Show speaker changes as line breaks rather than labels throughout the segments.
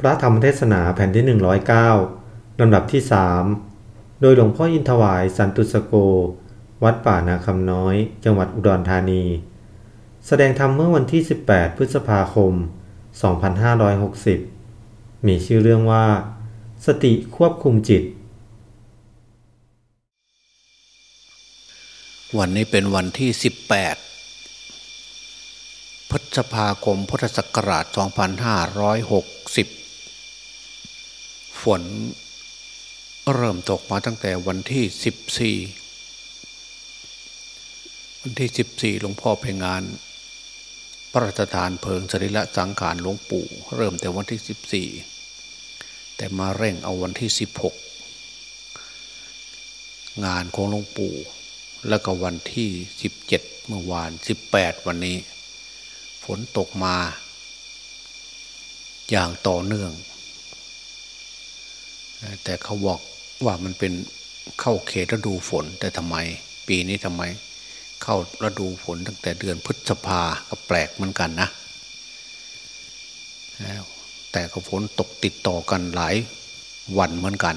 พระธรรมเทศนาแผ่นที่ 109 ลำดับที่ 3 โดยหลวงพ่ออินทวายสันตุสโก วัดป่านาคำน้อย จังหวัดอุดรธานี แสดงธรรมเมื่อวันที่ 18 พฤษภาคม 2560 มีชื่อเรื่องว่า สติควบคุมจิต
วันนี้เป็นวันที่ 18พฤษภาคมพุทธศักราช 2560 ฝนเริ่มตกมาตั้งแต่วันที่14วันที่14หลวงพ่อไปงาน พระราชทานเพลิงสรีระสังขารหลวงปู่ เริ่มแต่วันที่14แต่มาเร่งเอาวันที่16งานของหลวงปู่ แล้วก็วันที่17เมื่อวาน18วันนี้ ฝนตกมา อย่างต่อเนื่อง แต่เขาบอกว่ามันเป็นเข้าเขตฤดูฝน แต่ทำไม ปีนี้ทำไม เข้าฤดูฝนตั้งแต่เดือนพฤษภาก็แปลกเหมือนกันนะแต่ก็ฝนตกติดต่อกันหลายวันเหมือนกัน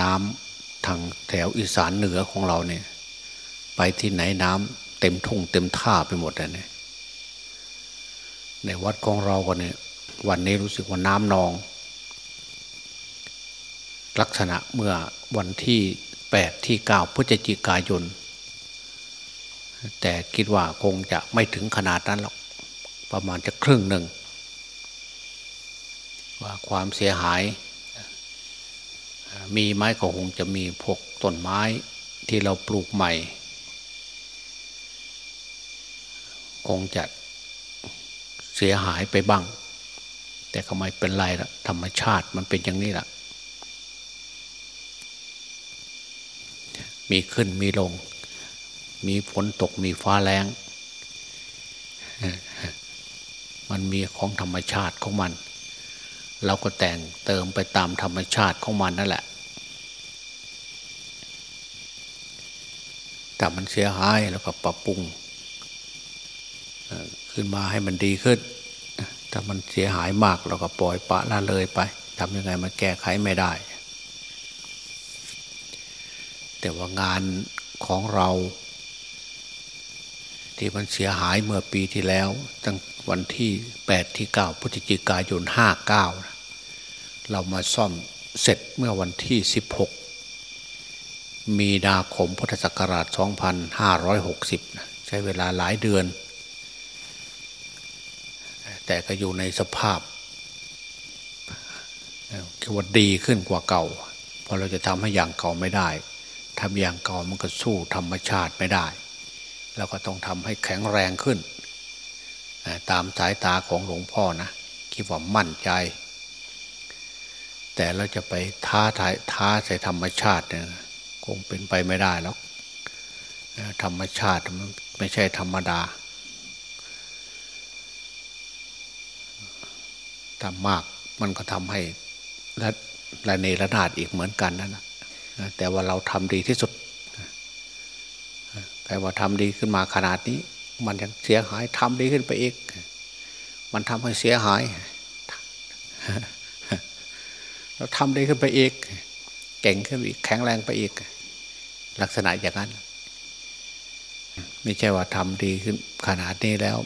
น้ำทางแถวอีสานเหนือของเราเนี่ย ไปที่ไหนน้ำเต็มทุ่งเต็มท่าไปหมดเลยเนี่ยในวัดของเราก็เนี่ย วันนี้รู้สึกว่าน้ำนอง ลักษณะเมื่อวันที่แปดที่เก้าพฤศจิกายน แต่คิดว่าคงจะไม่ถึงขนาดนั้นหรอก ประมาณจะครึ่งหนึ่ง ว่าความเสียหาย มีไม้ก็คงจะมีพวกต้นไม้ที่เราปลูกใหม่ คงจะเสียหายไปบ้าง แต่ก็ไม่เป็นไรละธรรมชาติมันเป็นอย่างนี้แหละ มีขึ้นมีลง มีฝนตกมีฟ้าแรงมันมีของธรรมชาติของมัน เราก็แต่งเติมไปตามธรรมชาติของมันนั่นแหละ แต่มันเสียหายแล้วก็ปรับปรุงขึ้นมาให้มันดีขึ้น ถ้ามันเสียหายมากเราก็ปล่อยปะละเลยไปทำยังไงมันแก้ไขไม่ได้ แต่ว่างานของเรา ที่มันเสียหายเมื่อปีที่แล้ว ตั้งวันที่แปดที่เก้าพฤศจิกายนห้าเก้าเรามาซ่อมเสร็จเมื่อวันที่สิบหกมีนาคมพุทธศักราช 2560 ใช้เวลาหลายเดือน แต่ก็อยู่ในสภาพคือว่าดีขึ้นกว่าเก่า เพราะเราจะทำให้อย่างเก่าไม่ได้ ทำอย่างเก่ามันก็สู้ธรรมชาติไม่ได้เราก็ต้องทำให้แข็งแรงขึ้น ตามสายตาของหลวงพ่อนะคิดว่ามั่นใจ แต่เราจะไปท้าทายท้าใส่ธรรมชาติเนี่ยคงเป็นไปไม่ได้แล้วธรรมชาติมันไม่ใช่ธรรมดาทำมากมันก็ทำให้ละะเนระนาดอีกเหมือนกันนั่นนะ แต่ว่าเราทำดีที่สุดใครว่าทำดีขึ้นมาขนาดนี้ มันยังเสียหายทำดีขึ้นไปอีก มันทำให้เสียหายเราทำดีขึ้นไปอีก เก่งขึ้นอีก แข็งแรงไปอีก ลักษณะอย่างนั้น ไม่ใช่ว่าทำดีขึ้นขนาดนี้แล้ว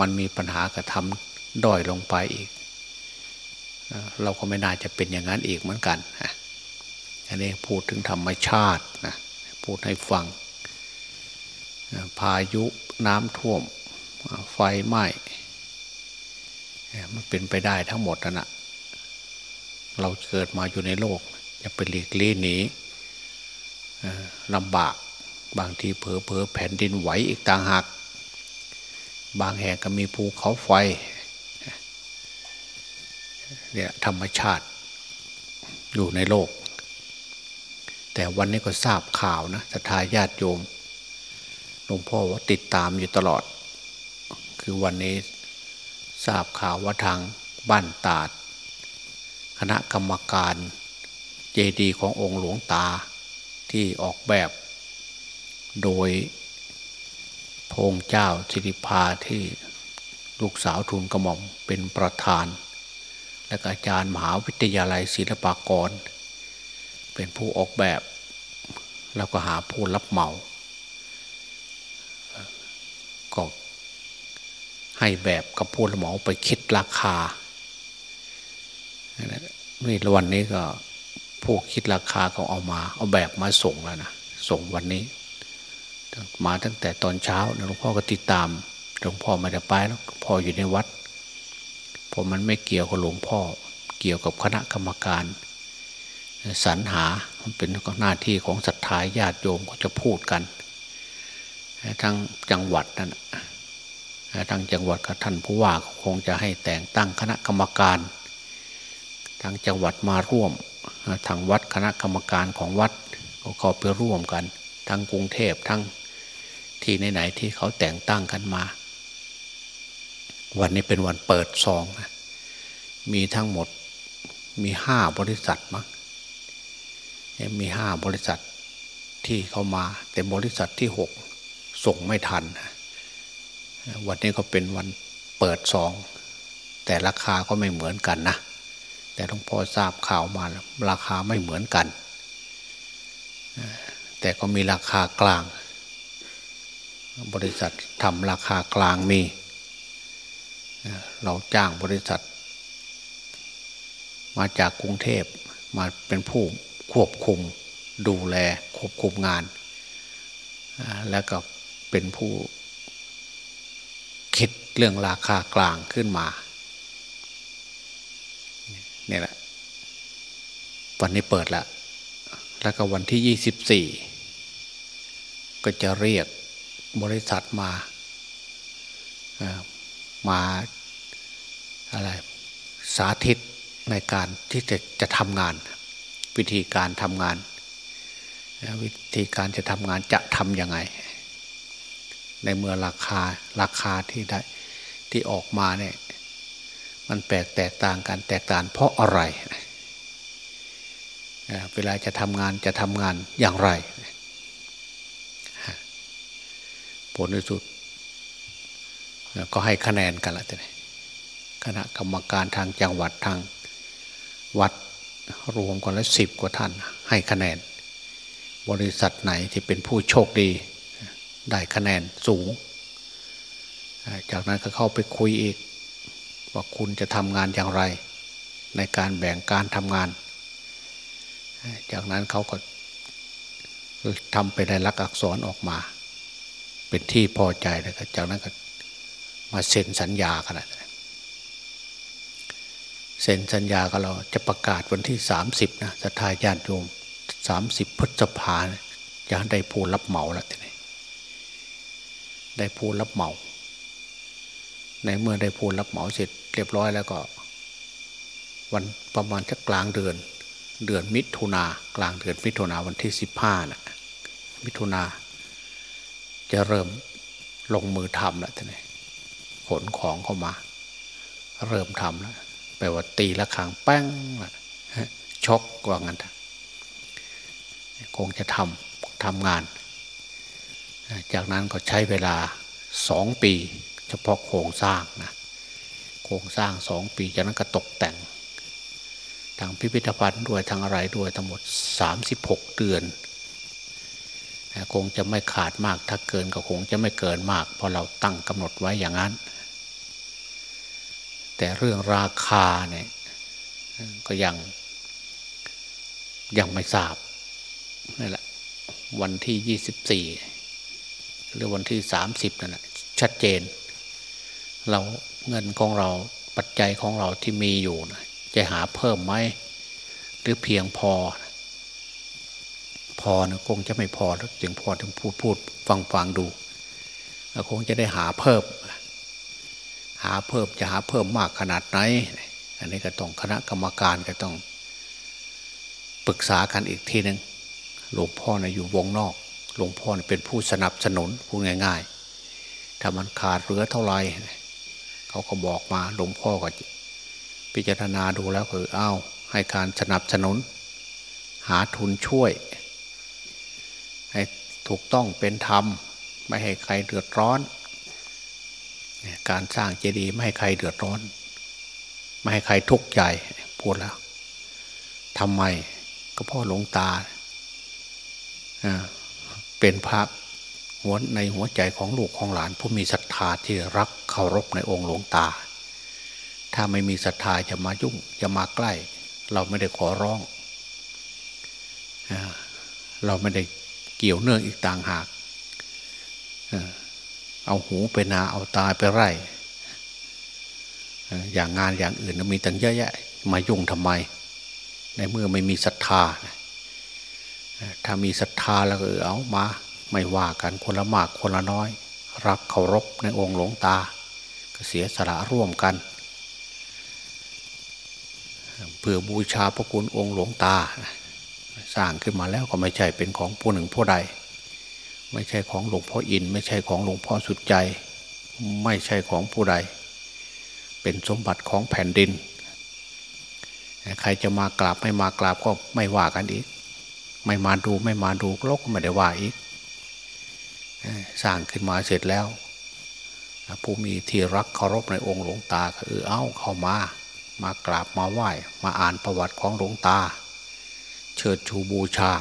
มันมีปัญหากับทำด้อยลงไปอีก เราก็ไม่น่าจะเป็นอย่างนั้นอีกเหมือนกัน อันนี้พูดถึงธรรมชาตินะพูดให้ฟัง พายุน้ำท่วม ไฟไหม้มันเป็นไปได้ทั้งหมดนะเราเกิดมาอยู่ในโลกจะไปหลีกลี่หนีลำบากบางทีเผลอเพอแผ่นดินไหวอีกต่างหากบางแห่งก็มีภูเขาไฟเนี่ยธรรมชาติอยู่ในโลก แต่วันนี้ก็ทราบข่าวนะสัทธาญาติโยมหลวงพ่อว่าติดตามอยู่ตลอด คือวันนี้ทราบข่าวว่าทางบ้านตาด คณะกรรมการเจดีขององค์หลวงตาที่ออกแบบ โดยพงเจ้าสิริพาที่ลูกสาวทุนกระหม่อมเป็นประธาน และอาจารย์มหาวิทยาลัยศิลปากร เป็นผู้ออกแบบ แล้วก็หาผู้รับเหมาก็ให้แบบกับผู้รับเหมาไปคิดราคานี่วันนี้ก็ผู้คิดราคาก็เอามา เอาแบบมาส่งแล้วนะส่งวันนี้ มาตั้งแต่ตอนเช้าหลวงพ่อก็ติดตามหลวงพ่อไม่ได้ไปแล้วพ่ออยู่ในวัดผมมันไม่เกี่ยวกับหลวงพ่อ เกี่ยวกับคณะกรรมการ สรรหามันเป็นหน้าที่ของศรัทธาญาติโยมก็จะพูดกันทั้งจังหวัดนั่นทางจังหวัดกับท่านผู้ว่าคงจะให้แต่งตั้งคณะกรรมการทางจังหวัดมาร่วมทางวัดคณะกรรมการของวัดก็เข้าไปร่วมกัน ทั้งกรุงเทพทั้งที่ไหนๆที่เขาแต่งตั้งกันมา วันนี้เป็นวันเปิดซองมีทั้งหมดมีห้าบริษัทมั้ง มีห้าบริษัทที่เขามา แต่บริษัทที่หกส่งไม่ทัน วันนี้ก็เป็นวันเปิดซอง แต่ราคาก็ไม่เหมือนกันนะ แต่หลวงพ่อทราบข่าวมาราคาไม่เหมือนกัน แต่ก็มีราคากลาง บริษัททำราคากลางมี เราจ้างบริษัท มาจากกรุงเทพมาเป็นผู้ ควบคุมดูแลควบคุมงาน แล้วก็เป็นผู้คิดเรื่องราคากลางขึ้นมาเนี่ยแหละ วันนี้เปิดแล้วแล้วก็วันที่ยี่สิบสี่ก็จะเรียกบริษัทมามาอะไรสาธิตในการที่จะจะทำงาน วิธีการทำงาน วิธีการจะทำงานจะทำยังไง ในเมื่อราคาราคาที่ได้ที่ออกมาเนี่ยมันแปลกแตกต่างกันแตกต่างเพราะอะไร เวลาจะทำงานจะทำงานอย่างไร ผลที่สุด ก็ให้คะแนนกันละทีนี้คณะกรรมการทางจังหวัดทางวัด รวมกันแล้วสิบกว่าท่าน ให้คะแนน บริษัทไหนที่เป็นผู้โชคดี ได้คะแนนสูง จากนั้นก็เข้าไปคุยอีก ว่าคุณจะทำงานอย่างไร ในการแบ่งการทำงาน จากนั้นเขาก็ทำไปในลักษณ์อักษรออกมา เป็นที่พอใจแล้วก็จากนั้นก็มาเซ็นสัญญากัน เซ็นสัญญาก็เราจะประกาศวันที่สามสิบนะสัทธาญาติโยมสามสิบพฤษภาจะได้ผู้รับเหมาแล้วทีนี้ได้ผู้รับเหมา ในเมื่อได้พูดรับเหมาเสร็จเรียบร้อยแล้วก็ วันประมาณจะกลางเดือน เดือนมิถุนากลางเดือนมิถุนาวันที่สิบห้านะมิถุนาจะเริ่มลงมือทำแล้วท่านขนของเข้ามา เริ่มทำแล้ว แปลว่าตีละครังแป้งช็อกกว่างั้นคงจะทำทำงาน จากนั้นก็ใช้เวลาสองปี เฉพาะโครงสร้างนะโครงสร้างสองปีจากนั้นก็ตกแต่ง ทางพิพิธภัณฑ์ด้วยทางอะไรด้วยทั้งหมดสามสิบหกเดือนคงจะไม่ขาดมากถ้าเกินก็คงจะไม่เกินมาก เพราะเราตั้งกำหนดไว้อย่างนั้น แต่เรื่องราคาเนี่ยก็ยังยังไม่ทราบนี่แหละวันที่ยี่สิบสี่หรือวันที่สามสิบนั่นแหละชัดเจน เราเงินของเราปัจจัยของเราที่มีอยู่นะจะหาเพิ่มไหมหรือเพียงพอ พอนะคงจะไม่พอแล้วจึงพอถึงพูดพูดฟังฟังดูคงจะได้หาเพิ่ม หาเพิ่มจะหาเพิ่มมากขนาดไหน อันนี้ก็ต้องคณะกรรมการก็ต้องปรึกษากันอีกทีหนึ่งหลวงพ่อนะอยู่วงนอก หลวงพ่อเป็นผู้สนับสนุนพูดง่าย ๆ ถ้ามันขาดเหลือเท่าไหร่เขาก็บอกมาหลวงพ่อก็พิจารณาดูแล้วคืออ้าวให้การสนับสนุน หาทุนช่วย ให้ถูกต้องเป็นธรรม ไม่ให้ใครเดือดร้อน การสร้างเจดีย์ไม่ให้ใครเดือดร้อน ไม่ให้ใครทุกข์ใจพูดแล้วทำไมก็พ่อหลวงตาเป็นพระหัวในหัวใจของลูกของหลาน ผู้มีศรัทธาที่รักเคารพในองค์หลวงตา ถ้าไม่มีศรัทธาจะมายุ่งจะมาใกล้ เราไม่ได้ขอร้อง เราไม่ได้เกี่ยวเนื่องอีกต่างหาก เอาหูไปนาเอาตาไปไร่อย่างงานอย่างอื่นมีตั้งเยอะแยะ มายุ่งทำไม ในเมื่อไม่มีศรัทธา ถ้ามีศรัทธาแล้วก็เอามาไม่ว่ากันคนละมากคนละน้อย รักเคารพในองค์หลวงตา ก็เสียสละร่วมกันเพื่อบูชาพระคุณองค์หลวงตา สร้างขึ้นมาแล้วก็ไม่ใช่เป็นของผู้หนึ่งผู้ใด ไม่ใช่ของหลวงพ่ออิน ไม่ใช่ของหลวงพ่อสุดใจ ไม่ใช่ของผู้ใด เป็นสมบัติของแผ่นดิน ใครจะมากราบไม่มากราบก็ไม่ว่ากันอีก ไม่มาดูไม่มาดูโลกก็ไม่ได้ว่าอีก สร้างขึ้นมาเสร็จแล้ว ผู้มีที่รักเคารพในองค์หลวงตาก็เออเอ้าเข้ามามากราบมาไหว้ มาอ่านประวัติของหลวงตา เชิดชูบูชา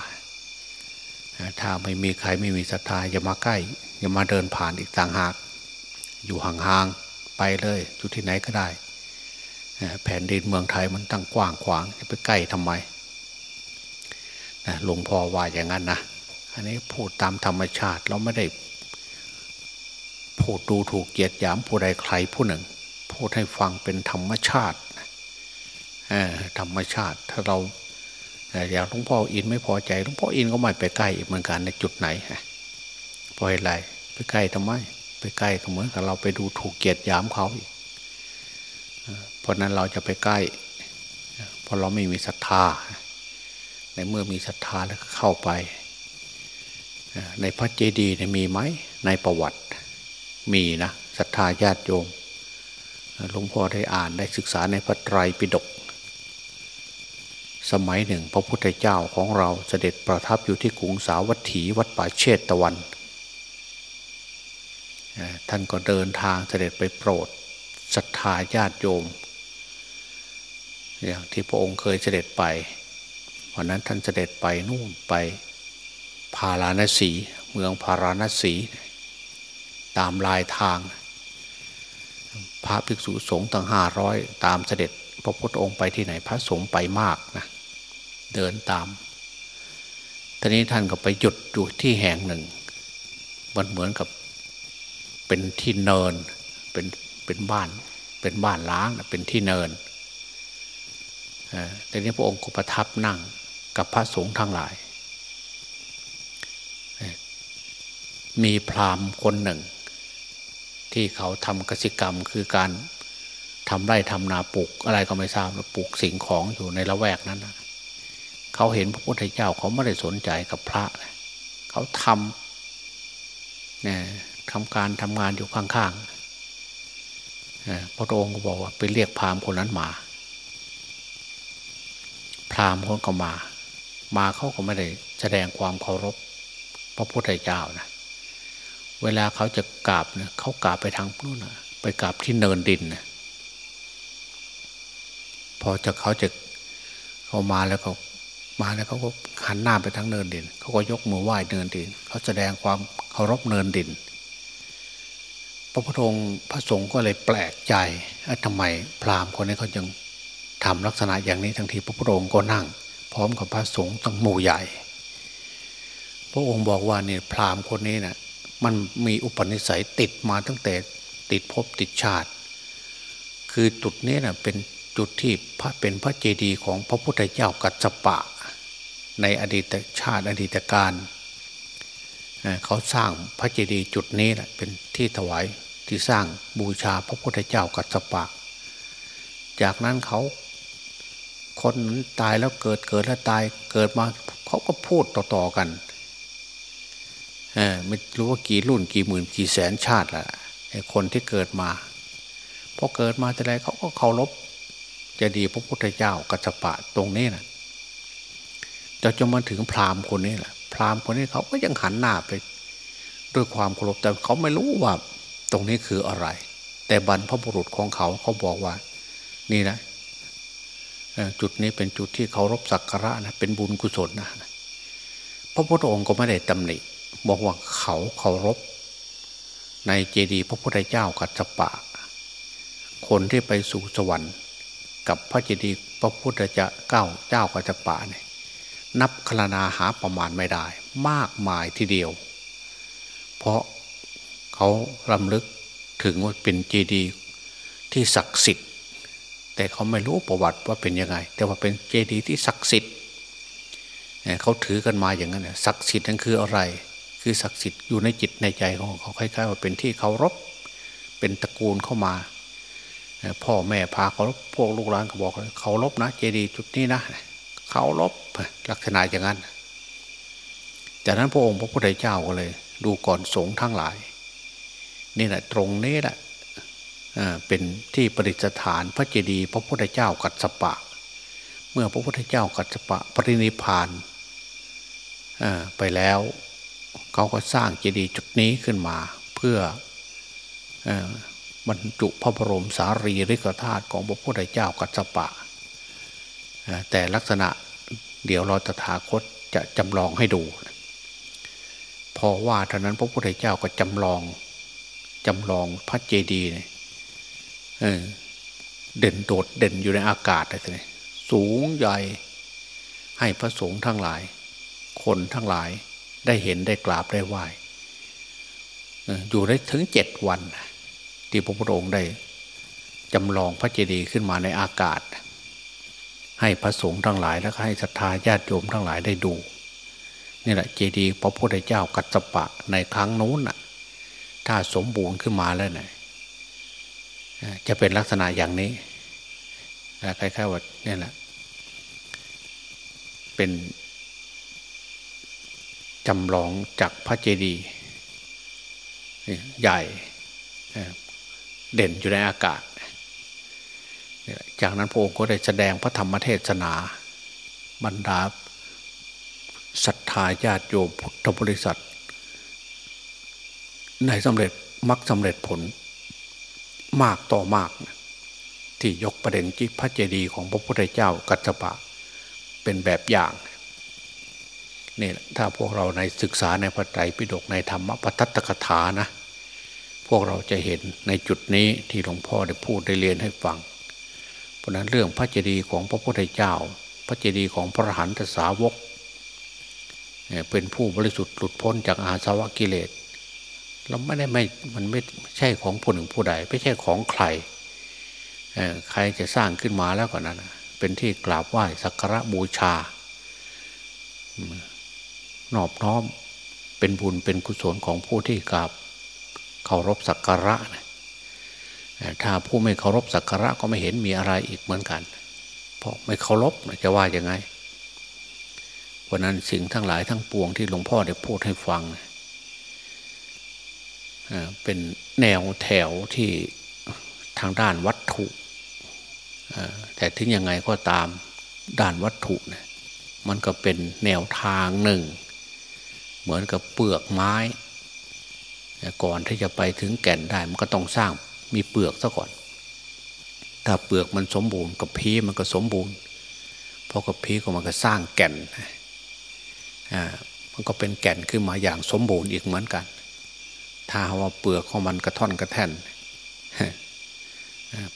ถ้าไม่มีใครไม่มีศรัทธาอย่ามาใกล้อย่ามาเดินผ่านอีกต่างหาก อยู่ห่างๆไปเลยอยู่ที่ไหนก็ได้ แผ่นดินเมืองไทยมันตั้งกว้างขวางจะไปใกล้ทำไมหลวงพ่อว่าอย่างนั้นนะอันนี้พูดตามธรรมชาติเราไม่ได้พูดดูถูกเกียรติยามผู้ใดใครผู้หนึ่ง พูดให้ฟังเป็นธรรมชาติธรรมชาติถ้าเรา อย่างหลวงพ่ออินไม่พอใจหลวงพ่ออินก็ไม่ไปใกล้เหมือนกันในจุดไหนพออะไรไปใกล้ทำไม ไปใกล้ก็เหมือนกับเราไปดูถูกเกียรติยามเขาอีกเพราะนั้นเราจะไปใกล้เพราะเราไม่มีศรัทธา ในเมื่อมีศรัทธาแล้วเข้าไป ในพระเจดีย์มีไหมในประวัติมีนะศรัทธาญาติโยมหลวงพ่อได้อ่านได้ศึกษาในพระไตรปิฎก สมัยหนึ่ง พระพุทธเจ้าของเราเสด็จประทับอยู่ที่กรุงสาวัตถีวัดป่าเชตตะวัน ท่านก็เดินทางเสด็จไปโปรดศรัทธาญาติโยม อย่างที่พระองค์เคยเสด็จไปวันนั้นท่านเสด็จไปนู่นไปพาราณสี เมืองพาราณสี ตามลายทาง พระภิกษุสงฆ์ตั้งห้าร้อยตามเสด็จพระพุทธองค์ไปที่ไหนพระสงฆ์ไปมากนะ เดินตาม ทีนี้ท่านก็ไปหยุดอยู่ที่แห่งหนึ่ง มันเหมือนกับเป็นที่เนิน เป็นเป็นบ้าน เป็นบ้านล้างเป็นที่เนินแต่นี้พระองค์ก็ประทับนั่งกับพระสงฆ์ทั้งหลาย มีพราหมณ์คนหนึ่ง ที่เขาทำกสิกรรมคือการทำไร่ทำนาปลูกอะไรก็ไม่ทราบปลูกสิ่งของอยู่ในละแวกนั้น เขาเห็นพระพุทธเจ้าเขาไม่ได้สนใจกับพระ เขาทำเนี่ยทำการทำงานอยู่ข้างๆพระองค์ก็บอกว่าไปเรียกพราหมณ์คนนั้นมา พราหมณ์คนก็มา มาเขาก็ไม่ได้แสดงความเคารพ พระพุทธเจ้านะเวลาเขาจะกราบเนี่ยเขากราบไปทางนู้นไปกราบที่เนินดินนะพอจะเขาจะเขามาแล้วเขา มาแล้วเขาก็หันหน้าไปทางเนินดินเขาก็ยกมือไหว้เนินดินเขาแสดงความเคารพเนินดิน พระพุทธองค์พระสงฆ์ก็เลยแปลกใจทำไมพราหมณ์คนนี้เขายังทำลักษณะอย่างนี้ทั้งที่พระพุทธองค์ก็นั่ง พร้อมกับพระสงฆ์ตั้งหมู่ใหญ่ พระองค์บอกว่าเนี่ยพราหมณ์คนนี้นะ่ะมันมีอุปนิสัยติดมาตั้งแต่ติดภพติดชาติ คือจุดนี้น่ะเป็นจุดที่พระเป็นพระเจดีย์ของพระพุทธเจ้ากัจจปะ ในอดีตชาติอดีตการเขาสร้างพระเจดีย์จุดนี้แหละเป็นที่ถวายที่สร้างบูชาพระพุทธเจ้ากัจจปะ จากนั้นเขาคนตายแล้วเกิดเกิดแล้วตายเกิดมาเขาก็พูดต่อๆกันไม่รู้ว่ากี่รุ่นกี่หมื่นกี่แสนชาติละไอ้คนที่เกิดมาพอเกิดมาแต่ไรเขาก็เคารพจะดีพระพุทธเจ้ากัจจปะตรงนี้นะ จะจนมาถึงพราหมณ์คนนี้แหละพราหมณ์คนนี้เขาก็ยังหันหน้าไป ด้วยความเคารพแต่เขาไม่รู้ว่าตรงนี้คืออะไร แต่บรรพบุรุษของเขาเขาบอกว่า นี่นะจุดนี้เป็นจุดที่เคารพสักการะนะเป็นบุญกุศลนะพระพุทธองค์ก็ไม่ได้ตำหนิ บอกว่าเขาเคารพ ในเจดีย์พระพุทธเจ้ากัจจปะ คนที่ไปสู่สวรรค์ กับพระเจดีย์พระพุทธเจ้าเก้าเจ้ากัจจปะเนี่ย นับคลนาหาประมาณไม่ได้ มากมายทีเดียว เพราะเขาลำลึกถึงว่าเป็นเจดีย์ที่ศักดิ์สิทธิ์ แต่เขาไม่รู้ประวัติว่าเป็นยังไง แต่ว่าเป็นเจดีย์ที่ศักดิ์สิทธิ์เขาถือกันมาอย่างนั้นศักดิ์สิทธิ์นั้นคืออะไร คือศักดิ์สิทธิ์อยู่ในจิตในใจของเขาคล้ายๆว่าเป็นที่เคารพเป็นตระกูลเข้ามา พ่อแม่พาเคาพวกลูกหลานก็บอกเคารพนะ เจดีย์จุดนี้นะ เคารพลักษณะอย่างนั้น จากนั้นพระองค์พระพุทธเจ้าก็เลย ดูก่อนสงฆ์ทั้งหลาย นี่แหละตรงนี้แหละเป็นที่ประดิษฐานพระเจดีย์พระพุทธเจ้ากัสปะ เมื่อพระพุทธเจ้ากัสปะ ปรินิพานไปแล้ว เขาก็สร้างเจดีย์จุดนี้ขึ้นมา เพื่อบรรจุพระบรมสารีริกธาตุของพระพุทธเจ้ากัสปะ แต่ลักษณะเดี๋ยวเราตถาคตจะจำลองให้ดู พอว่าเท่านั้นพระพุทธเจ้าก็จำลองจำลองพระเจดีย์เด่นโดดเด่นอยู่ในอากาศเลยสูงใหญ่ให้พระสงฆ์ทั้งหลาย คนทั้งหลายได้เห็นได้กราบได้ไหว้อยู่ได้ถึงเจ็ดวัน ที่พระพุทธองค์ได้จำลองพระเจดีย์ขึ้นมาในอากาศ ให้พระสงฆ์ทั้งหลาย แล้วก็ให้ศรัทธาญาติโยมทั้งหลายได้ดูนี่แหละเจดีย์พระพุทธเจ้ากัสปะในครั้งนู้นน่ะ ถ้าสมบูรณ์ขึ้นมาแล้วเนี่ยจะเป็นลักษณะอย่างนี้คล้ายๆว่านี่แหละ เป็นจำลองจากพระเจดีย์ใหญ่เด่นอยู่ในอากาศ จากนั้นพระองค์ก็ได้แสดงพระธรรมเทศนา บรรดาศรัทธาญาติโยมพุทธบริษัทในสำเร็จมักสำเร็จผลมากต่อมาก ที่ยกประเด็นจิพระเจดีย์ของพระพุทธเจ้ากัจจปะเป็นแบบอย่างนี่ถ้าพวกเราในศึกษาในพระไตรปิฎกในธรรมปทัตตกถานะ พวกเราจะเห็นในจุดนี้ที่หลวงพ่อได้พูดได้เรียนให้ฟัง ราะนั้นเรื่องพระเจดีย์ของพระพุทธเจ้า พระเจดีย์ของพระหันตสาวกเป็นผู้บริสุทธิ์หลุดพ้นจากอาสวะกิเลสเราไม่ได้ไม่มันไม่ใช่ของผู้หนึ่งผู้ใด ไม่ใช่ของใครใครจะสร้างขึ้นมาแล้วก่อนนั้นเป็นที่กราบไหว้สักการะบูชานอบน้อมเป็นบุญเป็นกุศลของผู้ที่กราบเคารพสักการะนะ ถ้าผู้ไม่เคารพสักการะก็ไม่เห็นมีอะไรอีกเหมือนกัน เพราะไม่เคารพจะว่ายังไงเพราะนั้นสิ่งทั้งหลายทั้งปวงที่หลวงพ่อได้พูดให้ฟังเป็นแนวแถวที่ทางด้านวัตถุแต่ถึงยังไงก็ตามด้านวัตถุนะมันก็เป็นแนวทางหนึ่ง เหมือนกับเปลือกไม้ ก่อนที่จะไปถึงแก่นได้มันก็ต้องสร้าง มีเปลือกซะก่อน ถ้าเปลือกมันสมบูรณ์กับพีมันก็สมบูรณ์พอกับพีก็มันก็สร้างแก่นอ่ามันก็เป็นแก่นขึ้นมาอย่างสมบูรณ์อีกเหมือนกัน ถ้าว่าเปลือกของมันกระท่อนกระแท่น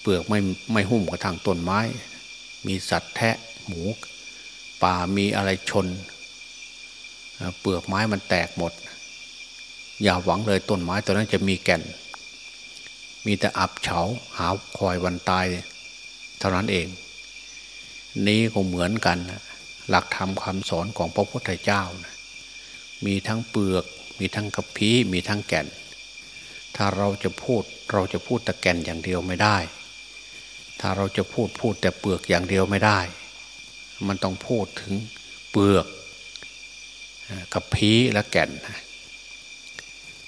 เปลือกไม่ไม่หุ้มกระทางต้นไม้ มีสัตว์แทะหมูป่ามีอะไรชน เปลือกไม้มันแตกหมด อย่าหวังเลยต้นไม้ตัวนั้นจะมีแก่น มีแต่อับเฉาหาคอยวันตายเท่านั้นเอง นี้ก็เหมือนกัน หลักธรรมคำสอนของพระพุทธเจ้านะมีทั้งเปลือก มีทั้งกระพี้มีทั้งแก่น ถ้าเราจะพูดเราจะพูดแต่แก่นอย่างเดียวไม่ได้ ถ้าเราจะพูดพูดแต่เปลือกอย่างเดียวไม่ได้ มันต้องพูดถึงเปลือกกระพี้และแก่น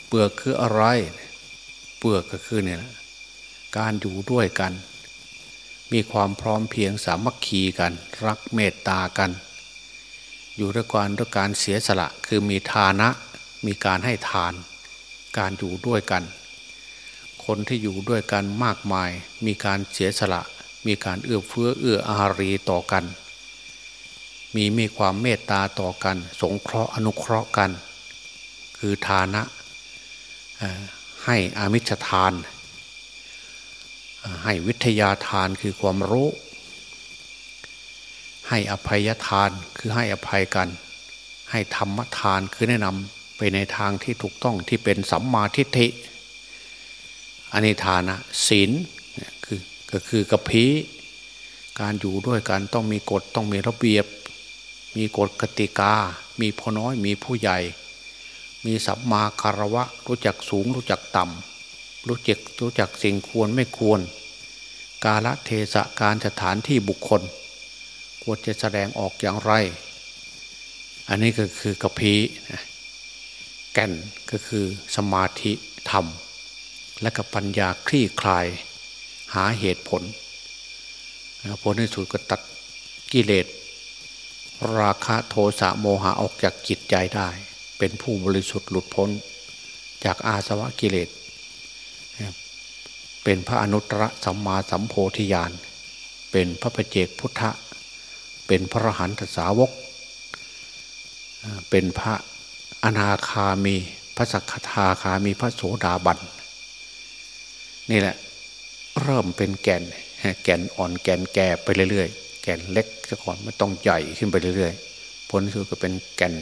เปลือกคืออะไรเปลือกก็คือเนี่ยการอยู่ด้วยกัน มีความพร้อมเพียงสามัคคีกัน รักเมตตากัน อยู่ด้วยกันด้วยการเสียสละคือมีทานะมีการให้ทาน การอยู่ด้วยกัน คนที่อยู่ด้วยกันมากมาย มีการเสียสละ มีการเอื้อเฟื้อเอื้ออารีต่อกัน มีมีความเมตตาต่อกัน สงเคราะห์อนุเคราะห์กัน คือทานะ ให้อามิชทาน ให้วิทยาทานคือความรู้ ให้อภัยทานคือให้อภัยกัน ให้ธรรมทานคือแนะนำไปในทางที่ถูกต้องที่เป็นสัมมาทิฏฐิอันนี้ทานะศีลคือก็คือกระพีการอยู่ด้วยกันต้องมีกฎต้องมีระเบียบ มีกฎกติกา มีพ่อน้อยมีผู้ใหญ่ มีสัมมาคารวะ รู้จักสูงรู้จักต่ำรู้จักรู้จักสิ่งควรไม่ควร กาลเทศะการสถานที่บุคคล ควรจะแสดงออกอย่างไร อันนี้ก็คือกระพีแก่นก็คือสมาธิธรรม และกับปัญญาคลี่คลาย หาเหตุผลผลในสุดก็ตัดกิเลสราคะโทสะโมหะออกจากจิตใจได้ เป็นผู้บริสุทธิ์หลุดพ้นจากอาสวะกิเลส เป็นพระอนุตตรสัมมาสัมโพธิญาณ เป็นพระปเจกพุทธเป็นพระหันตสาวก เป็นพระอนาคามี พระสักทาคามีพระโสดาบัน นี่แหละเริ่มเป็นแก่น แก่นอ่อนแก่นแก่ไปเรื่อยๆ แก่นเล็กซะก่อนไม่ต้องใหญ่ขึ้นไปเรื่อยๆ ผลคือก็เป็นแก่น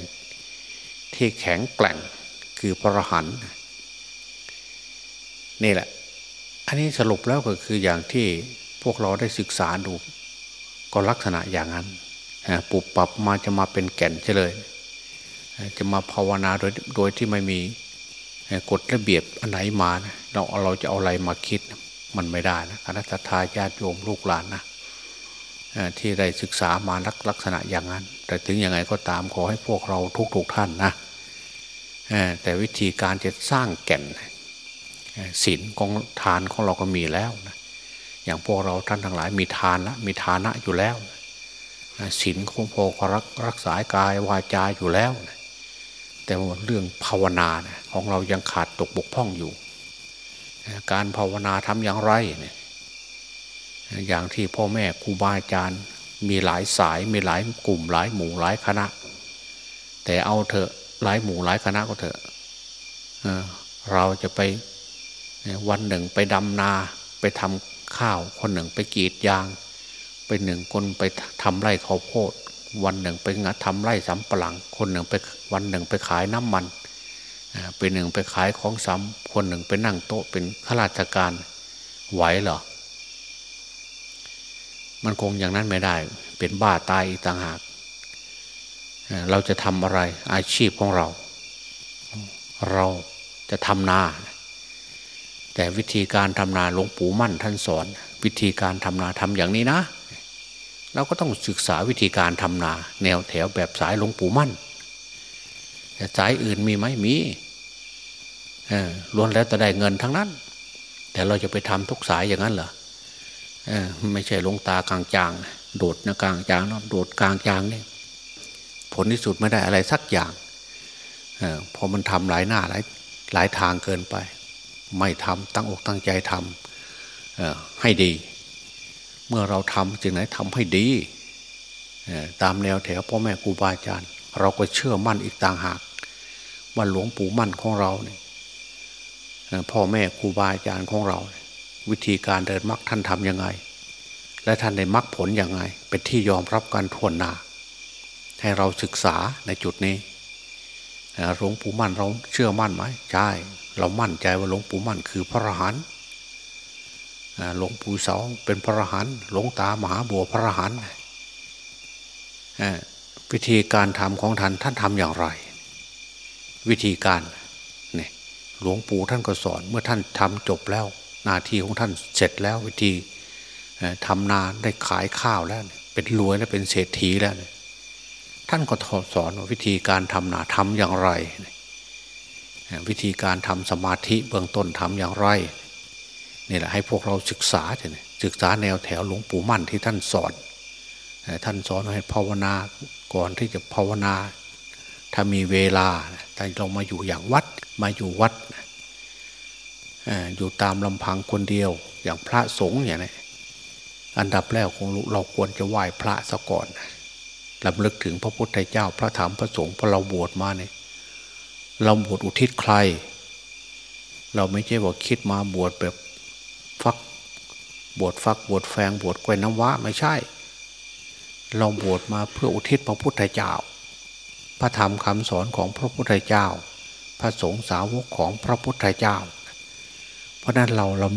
ที่แข็งแกร่งคือพระหันนี่แหละ อันนี้สรุปแล้วก็คืออย่างที่พวกเราได้ศึกษาดูก็ลักษณะอย่างนั้นปุบปับมาจะมาเป็นแก่นเฉลย จะมาภาวนาโดยโดยที่ไม่มีกฎระเบียบอันไหนมานะเราเราจะเอาอะไรมาคิด มันไม่ได้นะคณะทาญาติโยมลูกหลานนะ ที่ได้ศึกษามาลักลักษณะอย่างนั้น แต่ถึงยังไงก็ตามขอให้พวกเราทุกๆทท่านนะแต่วิธีการจะสร้างแก่นศีลของทานของเราก็มีแล้วนะอย่างพวกเราท่านทั้งหลายมีทานล้วมีฐานะอยู่แล้วศีลของพอรักรักษากายวาจาอยู่แล้วนะแต่เรื่องภาวนานะของเรายังขาดตกบกพร่องอยู่ การภาวนาทำอย่างไรเนี่ย อย่างที่พ่อแม่ครูบาอาจารย์ มีหลายสายมีหลายกลุ่มหลายหมู่หลายคณะ แต่เอาเถอะหลายหมู่หลายคณะก็เถอะเราจะไปวันหนึ่งไปดำนาไปทำข้าวคนหนึ่งไปกรีดยาง ไปหนึ่งคนไปทำไร่ข้าวโพด วันหนึ่งไปงัดทำไร่สำปะหลัง คนหนึ่งไปวันหนึ่งไปขายน้ำมันเป็นหนึ่งไปขายของซ้ำคนหนึ่งไปนั่งโต๊ะเป็นข้าราชการไหวเหรอ มันคงอย่างนั้นไม่ได้ เป็นบ้าตายอีกต่างหาก เราจะทำอะไรอาชีพของเรา เราจะทำนา แต่วิธีการทำนาหลวงปู่มั่นท่านสอน วิธีการทำนาทำอย่างนี้นะ เราก็ต้องศึกษาวิธีการทำนา แนวแถวแบบสายหลวงปู่มั่น แต่สายอื่นมีไหมมีล้วนแล้วแต่ได้เงินทั้งนั้น แต่เราจะไปทำทุกสายอย่างนั้นเหรอ ไม่ใช่ลงตากลางจาง โดดนะกลางจางเนาะโดดกลางจางเนี่ยผลที่สุดไม่ได้อะไรสักอย่างอพอมันทำหลายหน้าหลายหลายทางเกินไป ไม่ทำตั้งอกตั้งใจทำให้ดี เมื่อเราทำจึงไหนทำให้ดีตามแนวแถวพ่อแม่ครูบาอาจารย์ เราก็เชื่อมั่นอีกต่างหากว่าหลวงปู่มั่นของเราเนี่ยพ่อแม่ครูบาอาจารย์ของเรา วิธีการเดินมรรคท่านทำยังไง และท่านได้มรรคผลยังไง เป็นที่ยอมรับการทวนนาให้เราศึกษาในจุดนี้หลวงปู่มั่นเราเชื่อมั่นไหมใช่ เรามั่นใจว่าหลวงปู่มั่นคือพระอรหันต์หลวงปู่เสาเป็นพระอรหันต์หลวงตามหาบัวพระอรหันต์วิธีการทำของท่านท่านทำอย่างไร วิธีการเนี่ยหลวงปู่ท่านก็สอนเมื่อท่านทำจบแล้ว นาที่ของท่านเสร็จแล้ววิธีทำนาได้ขายข้าวแล้ว เป็นรวยแล้วเป็นเศรษฐีแล้วท่านก็สอนวิธีการทำนาทำอย่างไร วิธีการทำสมาธิเบื้องต้นทำอย่างไรนี่แหละให้พวกเราศึกษาศึกษาแนวแถวหลวงปู่มั่นที่ท่านสอนท่านสอนให้ภาวนาก่อนที่จะภาวนา ถ้ามีเวลาแต่เรามาอยู่อย่างวัดมาอยู่วัด อยู่ตามลำพังคนเดียว อย่างพระสงฆ์อย่างนี้อันดับแรกของเราควรจะไหว้พระซะก่อนลำลึกถึงพระพุทธเจ้าพระธรรมพระสงฆ์พอเราบวชมาเนี่ยเราบวชอุทิศใคร เราไม่ใช่ว่าคิดมาบวชแบบฟักบวชฟักบวชแฟงบวชกวยน้ำว้าไม่ใช่ เราบวชมาเพื่ออุทิศพระพุทธเจ้า พระธรรมคำสอนของพระพุทธเจ้า พระสงฆ์สาวกของพระพุทธเจ้า เพราะนั้นเราเรา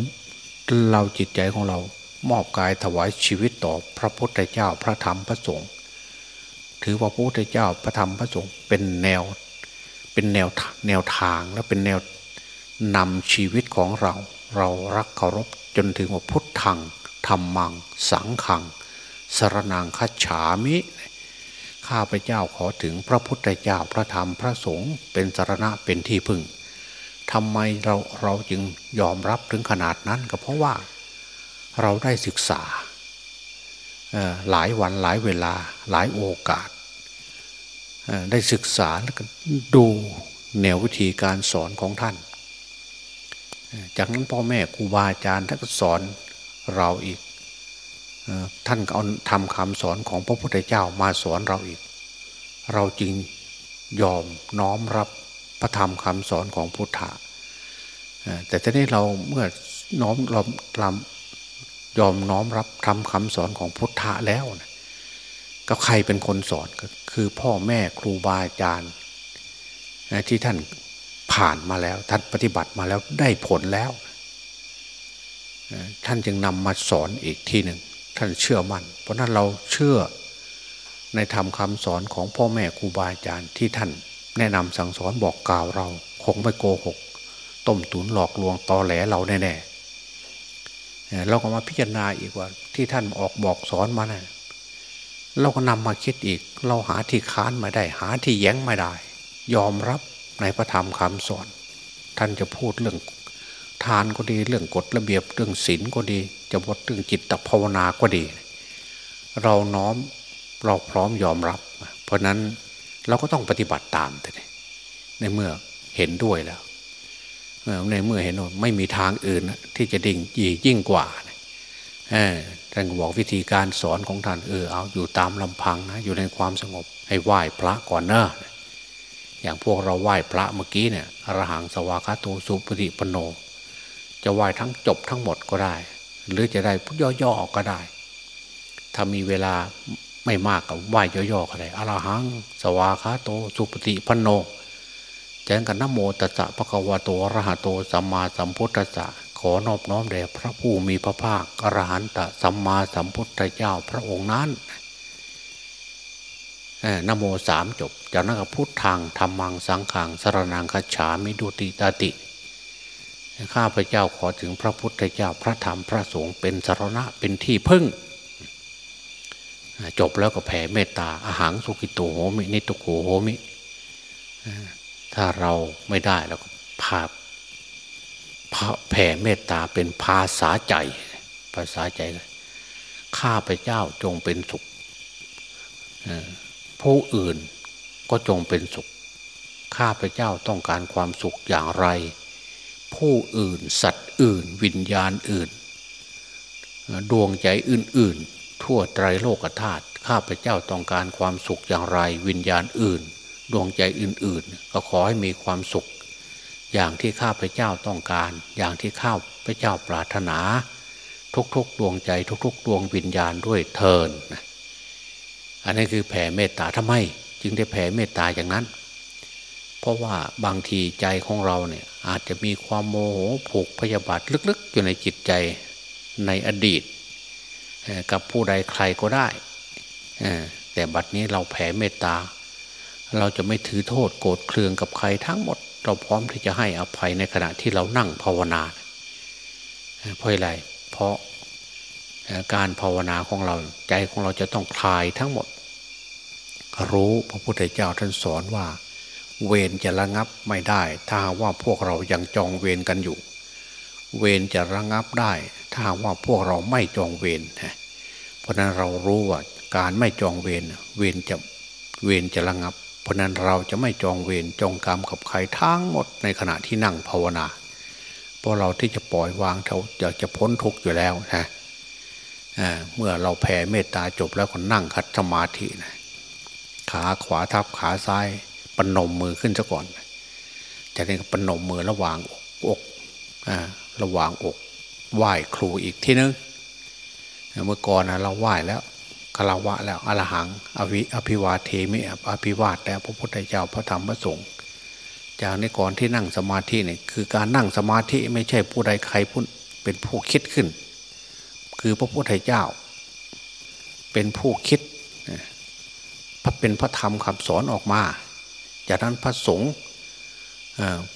เราจิตใจของเรามอบกายถวายชีวิตต่อพระพุทธเจ้าพระธรรมพระสงฆ์ถือว่าพระพุทธเจ้าพระธรรมพระสงฆ์เป็นแนวเป็นแนวแนวทางและเป็นแนวนำชีวิตของเรา เรารักเคารพจนถึงว่าพุทธังธรรมัง สังขัง สรนังคัจฉามิข้าพเจ้าขอถึงพระพุทธเจ้าพระธรรมพระสงฆ์เป็นสารณะเป็นที่พึ่ง ทำไมเราเราจึงยอมรับถึงขนาดนั้นก็เพราะว่าเราได้ศึกษาหลายวันหลายเวลาหลายโอกาส ได้ศึกษาแล้วก็ดูแนววิธีการสอนของท่าน จากนั้นพ่อแม่ครูบาอาจารย์ท่านก็สอนเราอีกท่านก็เอาทำคำสอนของพระพุทธเจ้ามาสอนเราอีก เราจึงยอมน้อมรับ พระธรรมคำสอนของพุทธะแต่ทีนี้เราเมื่อน้อมเรายอมน้อมรับทำคำสอนของพุทธะแล้วนะก็ใครเป็นคนสอนก็คือพ่อแม่ครูบาอาจารย์ที่ท่านผ่านมาแล้วท่านปฏิบัติมาแล้วได้ผลแล้ว ท่านจึงนำมาสอนอีกทีหนึ่งท่านเชื่อมัน่น เพราะนั้นเราเชื่อในธรรมคาสอนของพ่อแม่ครูบาอาจารย์ที่ท่าน แนะนำสั่งสอนบอกกล่าวเรา คงไม่โกหก ต้มตุนหลอกลวงตอแหลเราแน่ๆเราก็มาพิจารณาอีกว่า ที่ท่านออกบอกสอนมานะ่ะเราก็นำมาคิดอีก เราหาที่ค้านไม่ได้ หาที่แย้งไม่ได้ ยอมรับในพระธรรมคำสอน ท่านจะพูดเรื่องทานก็ดีเรื่องกฎระเบียบเรื่องศีลก็ดี จะบทเรื่องจิตภาวนาก็ดี เราน้อมเราพร้อมยอมรับ เพราะนั้น เราก็ต้องปฏิบัติตามแต่ในเมื่อเห็นด้วยแล้วในเมื่อเห็นว่าไม่มีทางอื่นที่จะดิ่งยียิ่งกว่าท่านบอกวิธีการสอนของท่านเออเอาอยู่ตามลำพังนะอยู่ในความสงบให้ไหว้พระก่อนเนอะอย่างพวกเราไหว้พระเมื่อกี้เนี่ยอรหังสวากาโตสุปฏิปโน จะไหว้ทั้งจบทั้งหมดก็ได้ หรือจะได้พุทย่อๆก็ได้ ถ้ามีเวลา ไม่มากกับไหว้ย่อๆก็ได้อรหัง สวากาโต สุปฏิปโนแจ้งกันนโมตัสสะภะคะวะโตอรหะโต สัมมาสัมพุทธัสสะขอนอบน้อมแด่พระผู้มีพระภาคอรหันตสัมมาสัมพุทธเจ้าพระองค์นั้นนโมสามจบ จากนั้นก็พุทธังธรรมังสังขังสรนังคฉามิดุติตาติ ข้าพระเจ้าขอถึงพระพุทธเจ้าพระธรรมพระสงฆ์เป็นสารณะเป็นที่พึ่ง จบแล้วก็แผ่เมตตาอาหารสุกิโตโหมินิตุโขโหมิถ้าเราไม่ได้แล้วก็พาแผ่เมตตาเป็นภาษาใจ ภาษาใจเลยข้าพเจ้าจงเป็นสุขผู้อื่นก็จงเป็นสุข ข้าพเจ้าต้องการความสุขอย่างไร ผู้อื่นสัตว์อื่น วิญญาณอื่น ดวงใจอื่น ๆ ทั่วไตรโลกธาตุข้าพเจ้าต้องการความสุขอย่างไรวิญญาณอื่น ดวงใจอื่น ๆ ก็ขอให้มีความสุข อย่างที่ข้าพเจ้าต้องการ อย่างที่ข้าพเจ้าปรารถนา ทุกๆ ดวงใจ ทุก ๆ ดวงวิญญาณด้วยเทินอันนี้คือแผ่เมตตาทำไม จึงได้แผ่เมตตาอย่างนั้น เพราะว่าบางทีใจของเราเนี่ยอาจจะมีความโมโหผูกพยาบาทลึกๆ อยู่ในจิตใจในอดีต กับผู้ใดใครก็ได้แต่บัดนี้เราแผ่เมตตา เราจะไม่ถือโทษโกรธเคืองกับใครทั้งหมด เราพร้อมที่จะให้อภัยในขณะที่เรานั่งภาวนาเพราะอะไรเพราะการภาวนาของเราใจของเราจะต้องคลายทั้งหมด รู้พระพุทธเจ้าท่านสอนว่า เวรจะระงับไม่ได้ ถ้าว่าพวกเรายังจองเวรกันอยู่ เวรจะระงับได้ ถ้าว่าพวกเราไม่จองเวรเพราะนั้นเรารู้ว่าการไม่จองเวรเวรจะเวรจะระงับ เพราะนั้นเราจะไม่จองเวรจองกรรมกับใครทั้งหมดในขณะที่นั่งภาวนาเพราะเราที่จะปล่อยวางเขาอยากจะพ้นทุกข์อยู่แล้วนะเมื่อเราแผ่เมตตาจบแล้วก็นั่งคัดสมาธินะขาขวาทับขาซ้ายปนมมือขึ้นซะก่อนจากนั้นก็ปนมมือระหว่างอกระหว่างอก ไหว้ครูอีกทีนึงเมื่อก่อนนะเราไหว้แล้วคารวะแล้วอรหังอภิอภิวาเทมิอภิวาทแล้วพระพุทธเจ้าพระธรรมพระสงฆ์จากในก่อนที่นั่งสมาธิเนี่ยคือการนั่งสมาธิไม่ใช่ผู้ใดใครผู้เป็นผู้คิดขึ้น คือพระพุทธเจ้า เป็นผู้คิดพระเป็นพระธรรมคำสอนออกมา จากนั้นพระสงฆ์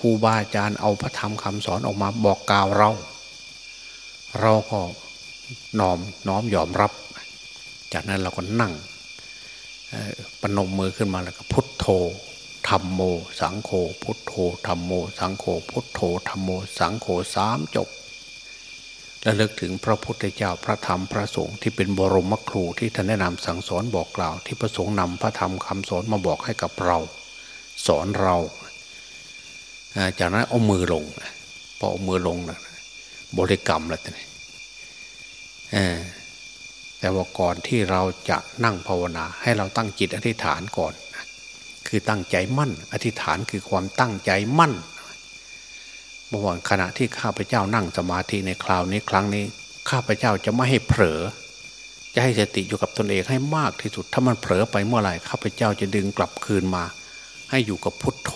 ครูบาอาจารย์เอาพระธรรมคำสอนออกมาบอกกล่าวเรา เราก็น้อมน้อมยอมรับ จากนั้นเราก็นั่งปนมมือขึ้นมาแล้วก็พุทโธธรรมโม สังโฆพุทโธธรรมโม สังโฆพุทโธธรรมโม สังโฆสามจบและเลิกถึงพระพุทธเจ้าพระธรรมพระสงฆ์ที่เป็นบรมครูที่ท่านแนะนำสั่งสอนบอกกล่าว ที่พระสงฆ์นำพระธรรมคำสอนมาบอกให้กับเรา สอนเรา จากนั้นเอามือลงพอเอามือลงนะ บริกรรมแล้วแต่แต่ว่าก่อนที่เราจะนั่งภาวนา ให้เราตั้งจิตอธิษฐานก่อน คือตั้งใจมั่น อธิษฐานคือความตั้งใจมั่นเมื่อวานขณะที่ข้าพเจ้านั่งสมาธิในคราวนี้ครั้งนี้ ข้าพเจ้าจะไม่ให้เผลอ จะให้สติอยู่กับตนเองให้มากที่สุด ถ้ามันเผลอไปเมื่อไหร่ข้าพเจ้าจะดึงกลับคืนมา ให้อยู่กับพุทโธ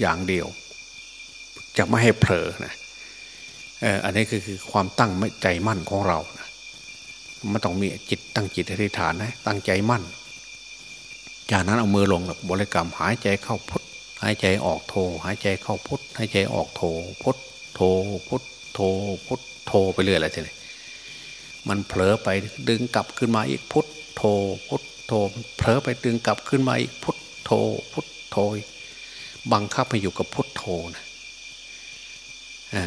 อย่างเดียว จะไม่ให้เผลอนะ อออันนี้คือคือความตั้งใจมั่นของเรานะมันต้องมีจิตตั้งจิตอธิษฐานนะตั้งใจมั่น จากนั้นเอามือลงแบบบริกรรมหายใจเข้าพุทหายใจออกโท หายใจเข้าพุทหายใจออกโทพุทโทพุทโทพุทโทไปเรื่อยอะไรทีนี้มันเผลอไปดึงกลับขึ้นมาอีกพุทโทพุทโทเผลอไปดึงกลับขึ้นมาอีกพุทโทพุทโทบังคับให้อยู่กับพุทโทนะอ่า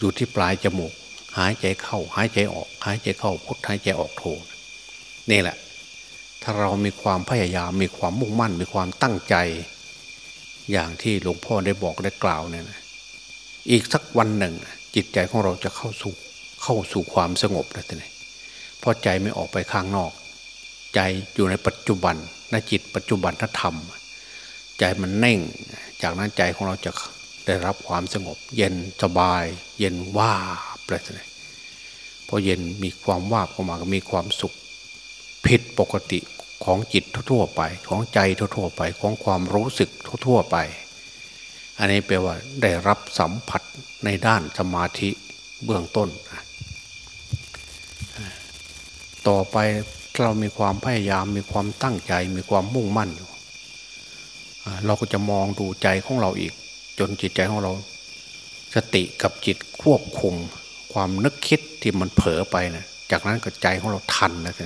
อยู่ที่ปลายจมูก หายใจเข้า หายใจออก หายใจเข้าพุทหายใจออกโทนี่แหละ ถ้าเรามีความพยายามมีความมุ่งมั่น มีความตั้งใจ อย่างที่หลวงพ่อได้บอกได้กล่าวเนี่ยนะอีกสักวันหนึ่ง จิตใจของเราจะเข้าสู่เข้าสู่ความสงบแล้วทีนี้เพราะใจไม่ออกไปข้างนอก ใจอยู่ในปัจจุบันนจิตปัจจุบันธรรม ใจมันเน่ง จากนั้นใจของเราจะ ได้รับความสงบ เย็นสบาย เย็นว่าไปเลยพอเย็นมีความว่าเข้ามาก็มีความสุข ผิดปกติของจิตทั่วไป ของใจทั่วไปของความรู้สึกทั่วไป อันนี้แปลว่าได้รับสัมผัสในด้านสมาธิเบื้องต้น ต่อไปเรามีความพยายามมีความตั้งใจมีความมุ่งมั่นอยู่ เราก็จะมองดูใจของเราอีก จนจิตใจของเรา สติกับจิตควบคุม ความนึกคิดที่มันเผลอไปนะจากนั้นก็ใจของเราทันนะท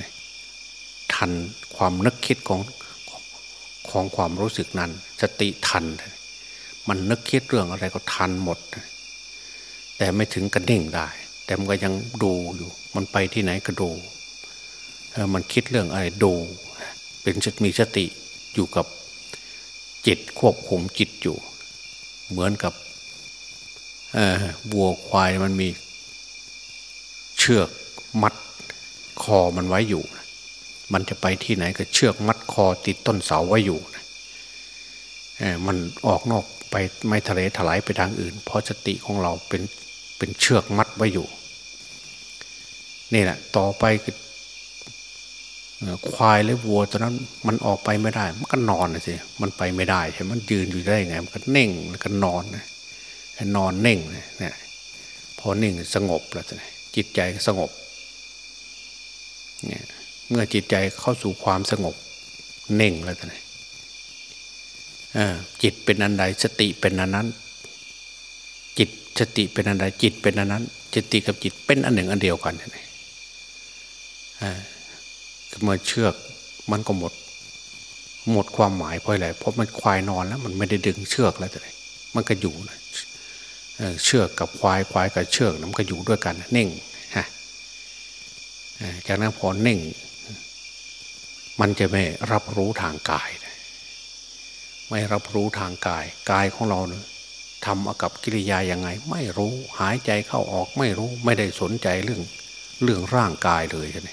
ทันความนึกคิดของของความรู้สึกนั้น สติทัน มันนึกคิดเรื่องอะไรก็ทันหมด แต่ไม่ถึงกระดิ่งได้ แต่มันก็ยังดูอยู่ มันไปที่ไหนก็ดูมันคิดเรื่องอะไรดู เป็นมีสติอยู่กับจิตควบคุมจิตอยู่ เหมือนกับวัวควายมันมีเชือกมัดคอมันไว้อยู่ มันจะไปที่ไหนก็เชือกมัดคอติดต้นเสาไว้อยู่มันออกนอกไปไม่ทะเลถลายไปทางอื่น เพราะสติของเราเป็นเป็นเชือกมัดไว้อยู่ นี่แหละ ต่อไป ควายหรือวัวตอนนั้นมันออกไปไม่ได้ มันก็นอนสิมันไปไม่ได้ใช่มันยืนอยู่ได้ไง มันก็เน่งแล้วก็นอนนอนเน่งเนี่ยพอเน่งสงบแล้วจิตใจสงบเนี่ยเมื่อจิตใจเข้าสู่ความสงบเน่งแล้วท่านจิตเป็นอันใดสติเป็นอันนั้น จิตสติเป็นอันใดจิตเป็นอันนั้นจิตติกับจิตเป็นอันหนึ่งอันเดียวกันท่าน เมื่อเชือกมันก็หมด หมดความหมายเพราะอะไรเพราะมันควายนอนแล้ว มันไม่ได้ดึงเชือกแล้วแต่มันก็อยู่นะเชือกกับควายควายกับเชือกมันก็อยู่ด้วยกันเน่งฮะจากนั้นพอเน่ง มันจะไม่รับรู้ทางกาย ไม่รับรู้ทางกาย กายของเราทำกับกิริยาอย่างไง ไม่รู้หายใจเข้าออกไม่รู้ไม่ได้สนใจเรื่องเรื่องร่างกายเลยใช่ไหม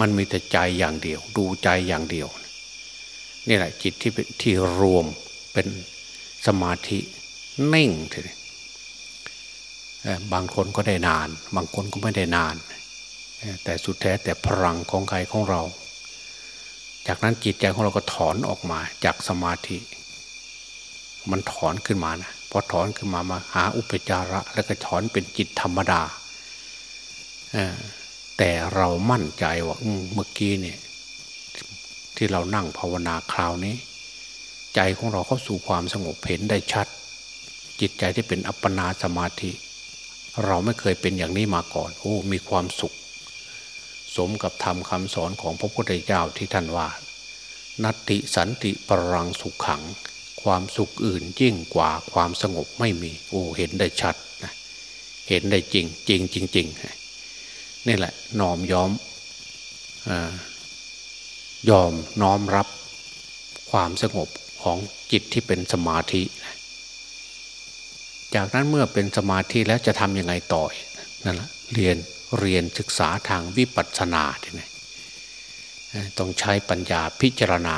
มันมีแต่ใจอย่างเดียว ดูใจอย่างเดียวนี่แหละจิตที่ที่รวมเป็นสมาธินิ่งทีบางคนก็ได้นาน บางคนก็ไม่ได้นาน แต่สุดแท้แต่พลังของกายของเรา จากนั้นจิตใจของเราก็ถอนออกมาจากสมาธิ มันถอนขึ้นมานะพอถอนขึ้นมามาหาอุปจาระ แล้วก็ถอนเป็นจิตธรรมดา แต่เรามั่นใจว่าเมื่อกี้เนี่ย ที่เรานั่งภาวนาคราวนี้ ใจของเราเข้าสู่ความสงบเห็นได้ชัด จิตใจที่เป็นอัปปนาสมาธิ เราไม่เคยเป็นอย่างนี้มาก่อน โอ้ มีความสุข สมกับธรรมคำสอนของพระพุทธเจ้าที่ท่านว่า นัตติสันติปรังสุขขัง ความสุขอื่นยิ่งกว่าความสงบไม่มี โอ้เห็นได้ชัดนะเห็นได้จริง จริงจริงๆ นี่แหละน้อมยอมยอมน้อมรับความสงบของจิตที่เป็นสมาธิ จากนั้นเมื่อเป็นสมาธิแล้วจะทำยังไงต่อนั่นแหละเรียนเรียนศึกษาทางวิปัสสนาเนี่ยต้องใช้ปัญญาพิจารณา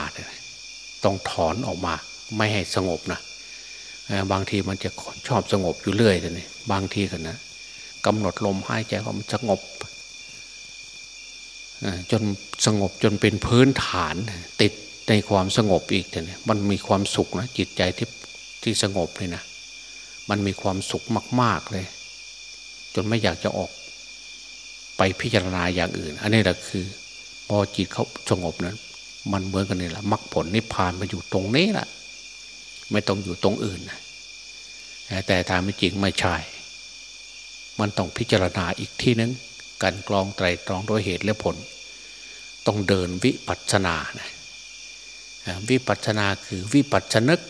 ต้องถอนออกมาไม่ให้สงบนะบางทีมันจะชอบสงบอยู่เรื่อยเลยบางทีกันนะกำหนดลมหายใจว่ามันสงบ จนสงบจนเป็นพื้นฐาน ติดในความสงบอีกเนี่ยมันมีความสุขนะจิตใจที่ที่สงบเลยนะมันมีความสุขมาก ๆเลย จนไม่อยากจะออกไปพิจารณาอย่างอื่น อันนี้แหละคือ พอจิตเขาสงบนั้น มันเหมือนกันนี่แหละมรรคผลนิพพานมาอยู่ตรงนี้แหละไม่ต้องอยู่ตรงอื่นแต่ทางไม่จริงไม่ใช่ มันต้องพิจารณาอีกที่นึง กันกรองไตรตรองโดยเหตุและผล ต้องเดินวิปัสสนานะวิปัสสนาคือวิปัสสนึก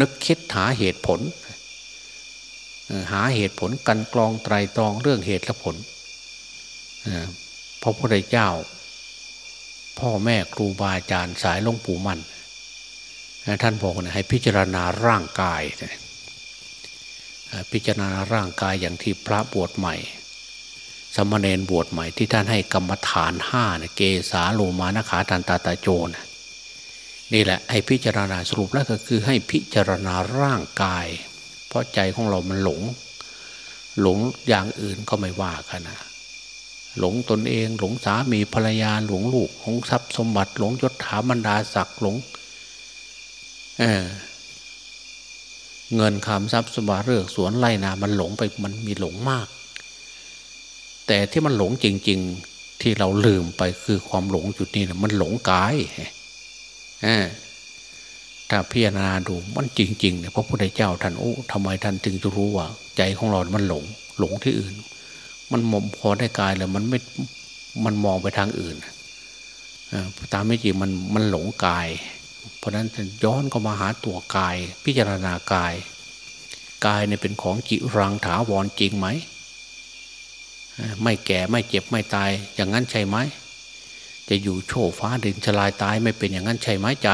นึกคิดหาเหตุผล หาเหตุผลกันกรองไตรตรองเรื่องเหตุและผลพระพุทธเจ้า พ่อแม่ครูบาอาจารย์สายหลวงปู่มันท่านบอกนะให้พิจารณาร่างกาย พิจารณาร่างกายอย่างที่พระบวชใหม่ สมณเณรบวชใหม่ที่ท่านให้กรรมฐานห้าเกสาโลมานขาตันตาตาโจนนี่แหละให้พิจารณาสรุปแล้วก็คือให้พิจารณาร่างกาย เพราะใจของเรามันหลง หลงอย่างอื่นก็ไม่ว่ากันนะหลงตนเอง หลงสามีภรรยาหลงลูกหลงทรัพย์สมบัติหลงยศถาบรรดาศักดิ์หลงเเงินคำทรัพย์สมบัติเรื่องสวนไร่นามันหลงไปมันมีหลงมาก แต่ที่มันหลงจริง ๆ ที่เราลืมไปคือความหลงจุดนี้นะมันหลงกายถ้าพิจารณาดูมันจริงๆเนี่ยพระพุทธเจ้าท่านโอ้ทำไมท่านจึงจะรู้ว่า ใจของเรา มันหลง หลงที่อื่น มันมองพอได้กายเลยมันไม่มันมองไปทางอื่นตามไม่จริงมันมันหลงกาย เพราะนั้นย้อนก็มาหาตัวกาย พิจารณากาย กายเนี่ยเป็นของจิรังถาวรจริงไหม ไม่แก่ไม่เจ็บไม่ตาย อย่างนั้นใช่ไหมจะอยู่โชว์ฟ้าดินชลายตายไม่เป็นอย่างนั้นใช่ไหมใจ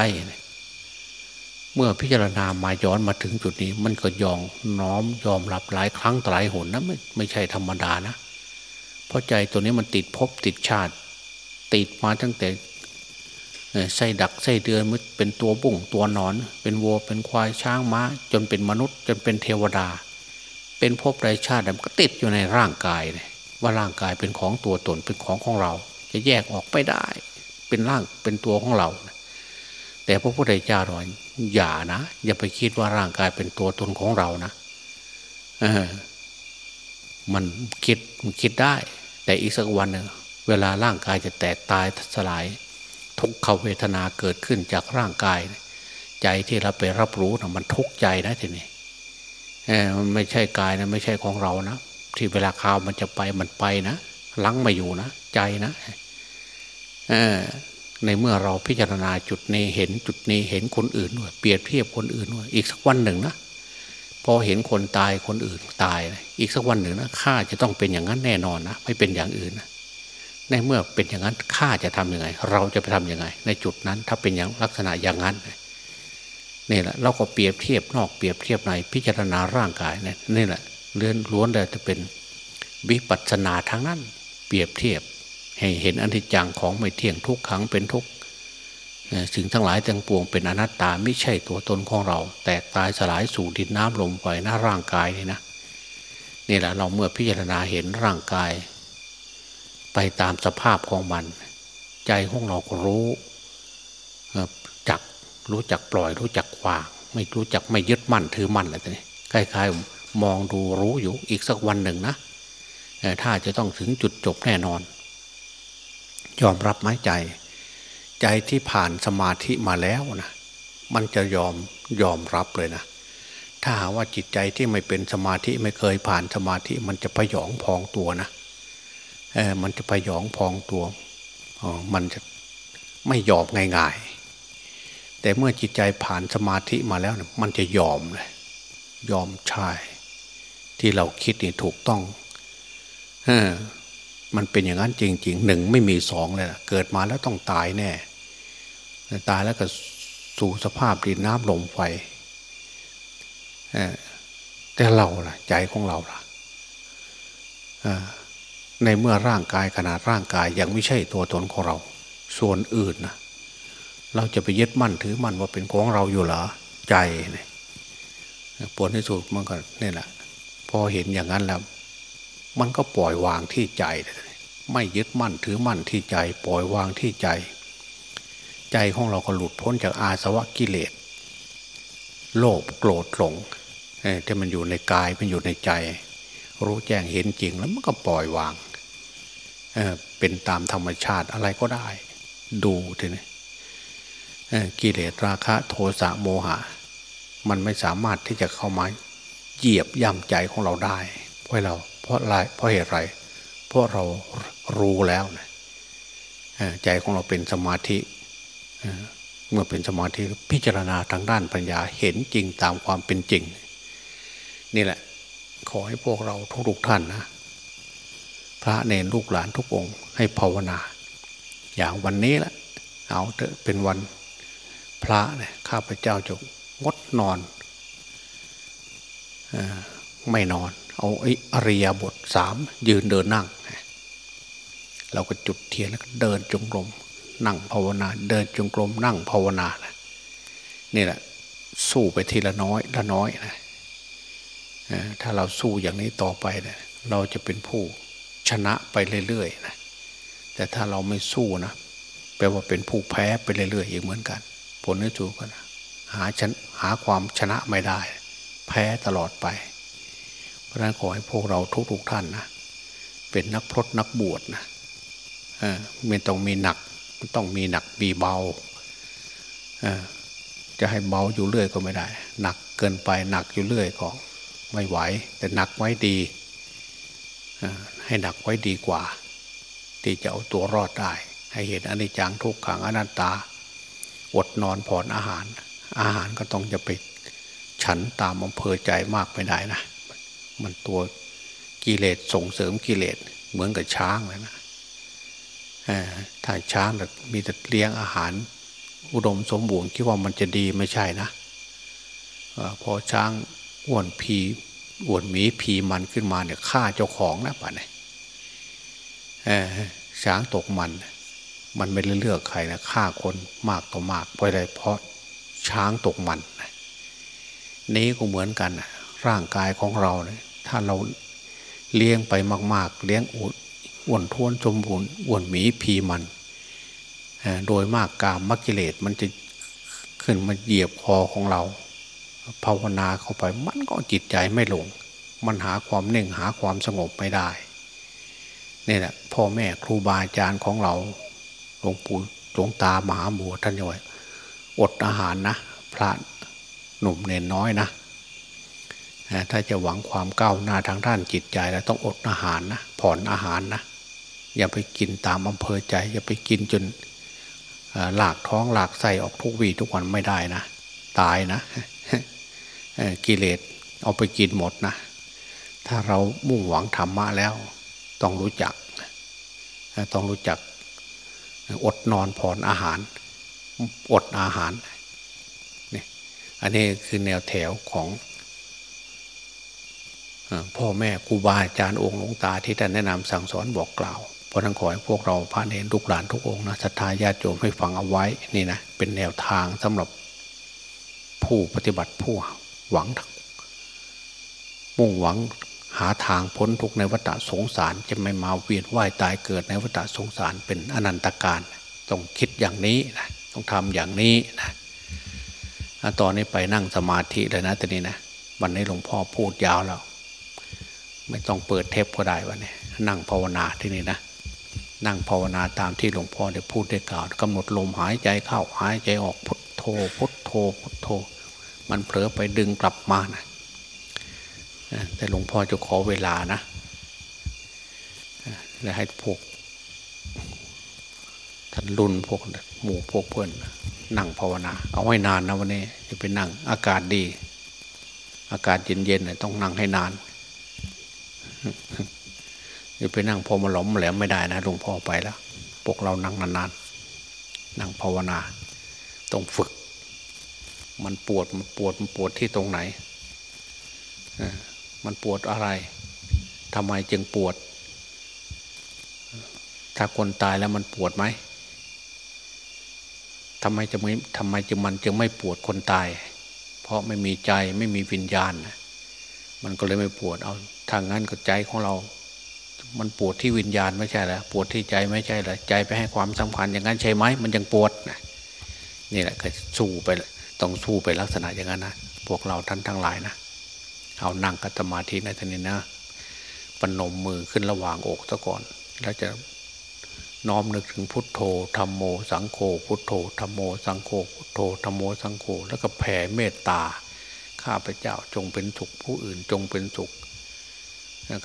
เมื่อพิจารณามาย้อนมาถึงจุดนี้ มันก็ยองน้อมยอมรับหลายครั้งหลายหนนะไม่ไม่ใช่ธรรมดานะ เพราะใจตัวนี้มันติดภพติดชาติ ติดมาตั้งแต่ไส้ดักไส้เดือนมันเป็นตัวบุ่งตัวนอน เป็นวัวเป็นควายช้างม้า จนเป็นมนุษย์ จนเป็นเทวดา เป็นภพไรชาติมันก็ติดอยู่ในร่างกายเลย ว่าร่างกายเป็นของตัวตนเป็นของของเรา จะแยกออกไปได้ เป็นร่างเป็นตัวของเรา แต่พระพุทธเจ้าหน่อยอย่านะ อย่าไปคิดว่าร่างกายเป็นตัวตนของเรานะเออมันคิดมันคิดได้ แต่อีกสักวันหนึ่งเวลาร่างกายจะแตกตายสลาย ทุกขเวทนาเกิดขึ้นจากร่างกาย ใจที่เราไปรับรู้นะมันทุกข์ใจนะทีนี้มันไม่ใช่กายนะไม่ใช่ของเรานะ ที่เวลาข่าวมันจะไปมันไปนะลังม่อยู่นะใจนะในเมื่อเราพิจารณาจุดนี้เห็นจุดนี้เห็นคนอื่นด้วยเปรียบเทียบคนอื่นด้วยอีกสักวันหนึ่งนะพอเห็นคนตายคนอื่นตาย อีกสักวันหนึ่งนะข้าจะต้องเป็นอย่างนั้นแน่นอนนะไม่เป็นอย่างอื่นนะในเมื่อเป็นอย่างนั้นข้าจะทํำยังไง เราจะไปทํำยังไง ในจุดนั้นถ้าเป็นอย่างลักษณะอย่างนั้นนี่แหละเราก็เปรียบเทียบนอกเปรียบเทียบในพิจารณาร่างกายนี่นี่แหละ เรื่องล้วนแต่จะเป็นวิปัสสนาทั้งนั้น เปรียบเทียบ ให้เห็นอนิจจังของไม่เที่ยงทุกขังเป็นทุกสิ่งทั้งหลายทั้งปวงเป็นอนัตตาไม่ใช่ตัวตนของเรา แตกตายสลายสู่ดินน้ำลมไฟหน้าร่างกายนี่นะนี่แหละเราเมื่อพิจารณาเห็นร่างกาย ไปตามสภาพของมัน ใจของเราก็รู้จักรู้จักปล่อยรู้จักวางไม่รู้จักไม่ยึดมั่นถือมั่นอะไรตัวนี้คล้ายๆ มองดูรู้อยู่อีกสักวันหนึ่งนะถ้าจะต้องถึงจุดจบแน่นอน ยอมรับไหมใจ ใจที่ผ่านสมาธิมาแล้วนะมันจะยอมยอมรับเลยนะ ถ้าหาว่าจิตใจที่ไม่เป็นสมาธิไม่เคยผ่านสมาธิมันจะพยองพองตัวนะเออมันจะพยองพองตัวอ๋อมันจะไม่ยอมง่ายๆ แต่เมื่อจิตใจผ่านสมาธิมาแล้วนะมันจะยอมเลยยอมใช่ ที่เราคิดนี่ถูกต้องเออมันเป็นอย่างนั้นจริงๆหนึ่งไม่มีสองเลยนะเกิดมาแล้วต้องตายแน่ ตายแล้วก็สู่สภาพดินน้ำลมไฟแต่เราล่ะ ใจของเราล่ะในเมื่อร่างกายขนาดร่างกายยังไม่ใช่ตัวตนของเรา ส่วนอื่นนะเราจะไปยึดมั่นถือมั่นว่าเป็นของเราอยู่เหรอใจเนี่ยปวดที่สุดมันก็เนี่ยแหละ พอเห็นอย่างนั้นแล้วมันก็ปล่อยวางที่ใจ ไม่ยึดมั่นถือมั่นที่ใจ ปล่อยวางที่ใจ ใจของเราก็หลุดพ้นจากอาสวะกิเลส โลภโกรธหลงที่มันอยู่ในกายมันอยู่ในใจ รู้แจ้งเห็นจริงแล้วมันก็ปล่อยวางเเป็นตามธรรมชาติอะไรก็ได้ ดูทีนี้กิเลสราคะโทสะโมหะ มันไม่สามารถที่จะเข้ามา เหยียบย่ำใจของเราได้ เพราะเราเพราะอะไรเพราะเหตุไร เพราะเรารู้แล้วนะใจของเราเป็นสมาธิเมื่อเป็นสมาธิพิจารณาทางด้านปัญญาเห็นจริงตามความเป็นจริง นี่แหละ ขอให้พวกเราทุกท่านนะพระเนรลูกหลานทุกองค์ ให้ภาวนา อย่างวันนี้แหละเอาเถอะเป็นวันพระเนี่ยข้าพเจ้าจะงดนอน ไม่นอน เอาอริยบทสามยืนเดินนั่ง เราก็จุดเทียนแล้วก็เดินจงกรมนั่งภาวนา เดินจงกรมนั่งภาวนานะนี่แหละ สู้ไปทีละน้อยละน้อยนะถ้าเราสู้อย่างนี้ต่อไปเนะี่ยเราจะเป็นผู้ชนะไปเรื่อยๆนะแต่ถ้าเราไม่สู้นะแปลว่าเป็นผู้แพ้ไปเรื่อยๆอีกเหมือนกัน ผลที่สุดก็นะหาชนหาความชนะไม่ได้ แพ้ตลอดไป เพราะนั้นขอให้พวกเราทุกๆท่านนะเป็นนักพรตนักบวชนะไม่ต้องมีหนักต้องมีหนักมีเบาจะให้เบาอยู่เรื่อยก็ไม่ได้ หนักเกินไปหนักอยู่เรื่อยก็ไม่ไหว แต่หนักไว้ดีให้หนักไว้ดีกว่า ที่จะเอาตัวรอดได้ ให้เห็นอนิจจังทุกขังอนัตตา อดนอนผ่อนอาหาร อาหารก็ต้องจะไป ฉันตามอำเภอใจมากไม่ได้นะ มันตัวกิเลสส่งเสริมกิเลสเหมือนกับช้างเลยนะถ้าช้างมีแต่เลี้ยงอาหาร อุดมสมบูรณ์คิดว่ามันจะดีไม่ใช่นะพอช้างอ้วนพีอ้วนหมีพีมันขึ้นมาเนี่ยฆ่าเจ้าของนะป่ะเนี่ยช้างตกมัน มันไม่เลือกใครนะฆ่าคนมากต่อมากเพราะอะไรเพราะช้างตกมันน นี้ก็เหมือนกัน ร่างกายของเราเนี่ยถ้าเราเลี้ยงไปมาก ๆ เลี้ยงอุดอ้วนท้วนสมบูรณ์อ้วนหมีพีมันโดยมากกามมักิเลสมันจะขึ้นมาเหยียบคอของเรา ภาวนาเข้าไปมันก็จิตใจไม่ลง มันหาความเน่งหาความสงบไม่ได้นี่แหละพ่อแม่ครูบาอาจารย์ของเราหลวงปู่หลวงตามหาบัวท่านย่อยอดอาหารนะพระ หนุ่มเนนน้อยนะถ้าจะหวังความก้าวหน้าทางด้านจิตใจแล้วต้องอดอาหารนะผ่อนอาหารนะอย่าไปกินตามอำเภอใจ อย่าไปกินจนหลากท้องหลากไส้ออกทุกวีทุกวันไม่ได้นะ ตายนะกิเลสเอาไปกินหมดนะ ถ้าเรามุ่งหวังธรรมะแล้ว ต้องรู้จัก ต้องรู้จักอดนอนผ่อนอาหาร อดอาหาร อันนี้คือแนวแถวของพ่อแม่ครูบาอาจารย์องค์หลวงตาที่ท่านแนะนำสั่งสอนบอกกล่าว เพราะนั้นขอให้พวกเราพระเนรลูกหลานทุกองนะศรัทธาญาติโยมให้ฟังเอาไว้นี่นะเป็นแนวทางสำหรับผู้ปฏิบัติผู้หวัง มุ่งหวังหาทางพ้นทุกในวัฏสงสาร จะไม่มาเวียนว่ายตายเกิดในวัฏสงสารเป็นอนันตการ ต้องคิดอย่างนี้นะต้องทำอย่างนี้นะ ตอนนี้ไปนั่งสมาธิเลยนะตอนนี้นะวันนี้หลวงพ่อพูดยาวแล้วไม่ต้องเปิดเทปก็ได้วันนี้นั่งภาวนาที่นี่นะนั่งภาวนาตามที่หลวงพ่อได้พูดได้กล่าวกำหนดลมหายใจเข้าหายใจออกพุทโธพุทโธพุทโธ มันเผลอไปดึงกลับมานะแต่หลวงพ่อจะขอเวลานะและให้พวกท่านรุ่นพวก หมู่พวกเพื่อนนั่งภาวนา เอาให้นานนะวันนี้จะไปนั่งอากาศดี อากาศเย็นๆเลยต้องนั่งให้นานจะไปนั่งพอมาหลอมแหลมไม่ได้นะหลวงพ่อไปแล้วพวกเรานั่งนานๆนั่งภาวนา ต้องฝึก มันปวดมันปวดมันปวดที่ตรงไหนมันปวดอะไรทำไมจึงปวด ถ้าคนตายแล้วมันปวดไหม ทำไมจะไม่ทำไมจึงมันจึงไม่ปวดคนตาย เพราะไม่มีใจไม่มีวิญญาณ มันก็เลยไม่ปวดเอาทางนั้นก็ใจของเรา มันปวดที่วิญญาณไม่ใช่แล้วปวดที่ใจไม่ใช่แล้วใจไปให้ความสำคัญอย่างนั้นใช่ไหมมันยังปวดนะนี่แหละก็สู้ไปต้องสู้ไปลักษณะอย่างนั้นนะพวกเราท่านทั้งหลายนะเอานั่งกัตมาธิในท่านี้นะปนมมือขึ้นระหว่างอกซะก่อนแล้วจะ น้อมนึกถึงพุทโธธรรมโม สังโฆพุทโธธรรมโม สังโฆพุทโธธรรมโมสังโฆแล้วก็แผ่เมตตา ข้าพเจ้าจงเป็นสุขผู้อื่นจงเป็นสุข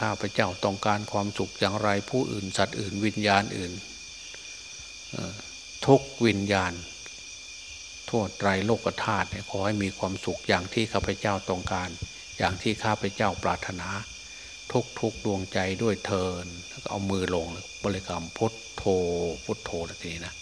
ข้าพเจ้าต้องการความสุขอย่างไรผู้อื่น สัตว์อื่นวิญญาณอื่นทุกวิญญาณ ทั่วไตรโลกธาตุขอให้มีความสุขอย่างที่ข้าพเจ้าต้องการ อย่างที่ข้าพเจ้าปรารถนา ทุกทุกดวงใจด้วยเทินแล้วก็เอามือลงบริกรรมพุทโธพุทโธทีนี้นะ